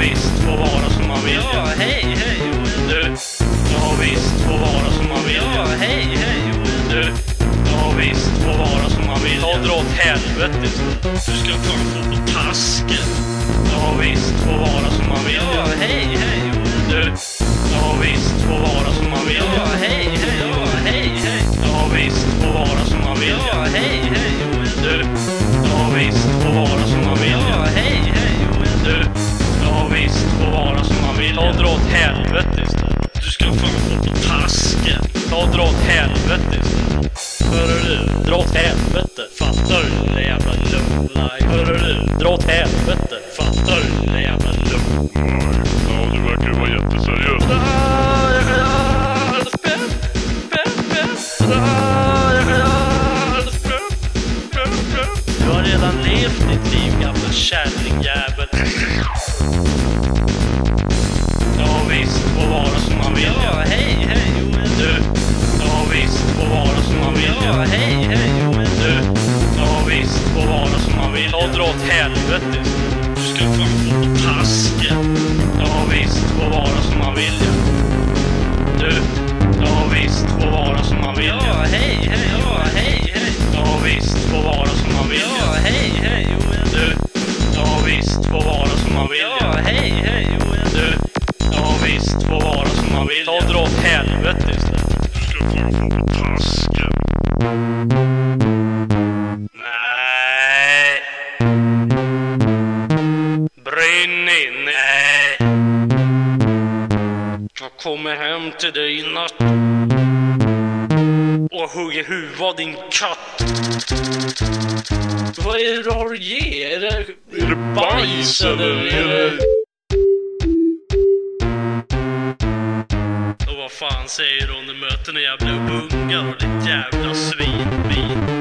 visst, får vara som man vill. Ja, hej, hej. Du, ja visst, får vara som man vill. Ja, hej, hej. Du, ja visst, får vara som man vill. Ta och dra åt helvete. Du ska fan få på tasken. Ja visst, får vara som man vill. Ja, hej, hej. Du, ja visst, får vara som man vill. Ja, hej, hej. Ja, hej, hej. Ja visst, får vara som man vill. Ja, Ta och dra åt helvete istället. Du ska få på tasken. Ta och dra åt helvete istället. Hörru du, Dra åt helvete. fattar du lilla jävla lowlife? Hörru du, Dra åt helvete. fattar du lilla jävla lowlife? Ja, du verkar vara jätteseriös. Du har redan levt ditt liv, gamla kärringjävel. Ja, hej, hej. Du, ja visst, får vara som man vill. Och dra åt helvete. Du ska fan få tasken. Ja visst, får vara som man vill. Du, ja visst, får vara som man vill. Ja, hej, hej. Ja, hej, hej. Ja visst, får vara som man vill. Ja, hej, hej. Du, ja visst, får vara som man vill. Ja, hej, hej. Du, ja visst, får vara som man vill. Och dra åt helvete istället. In. Nej. Jag kommer hem till dig i natt. Och hugger huvudet av din katt. Vad är det du har att ge? Är det, är det bajs eller är det... Och vad fan säger du om du möter en jävla ungar och ditt jävla svin?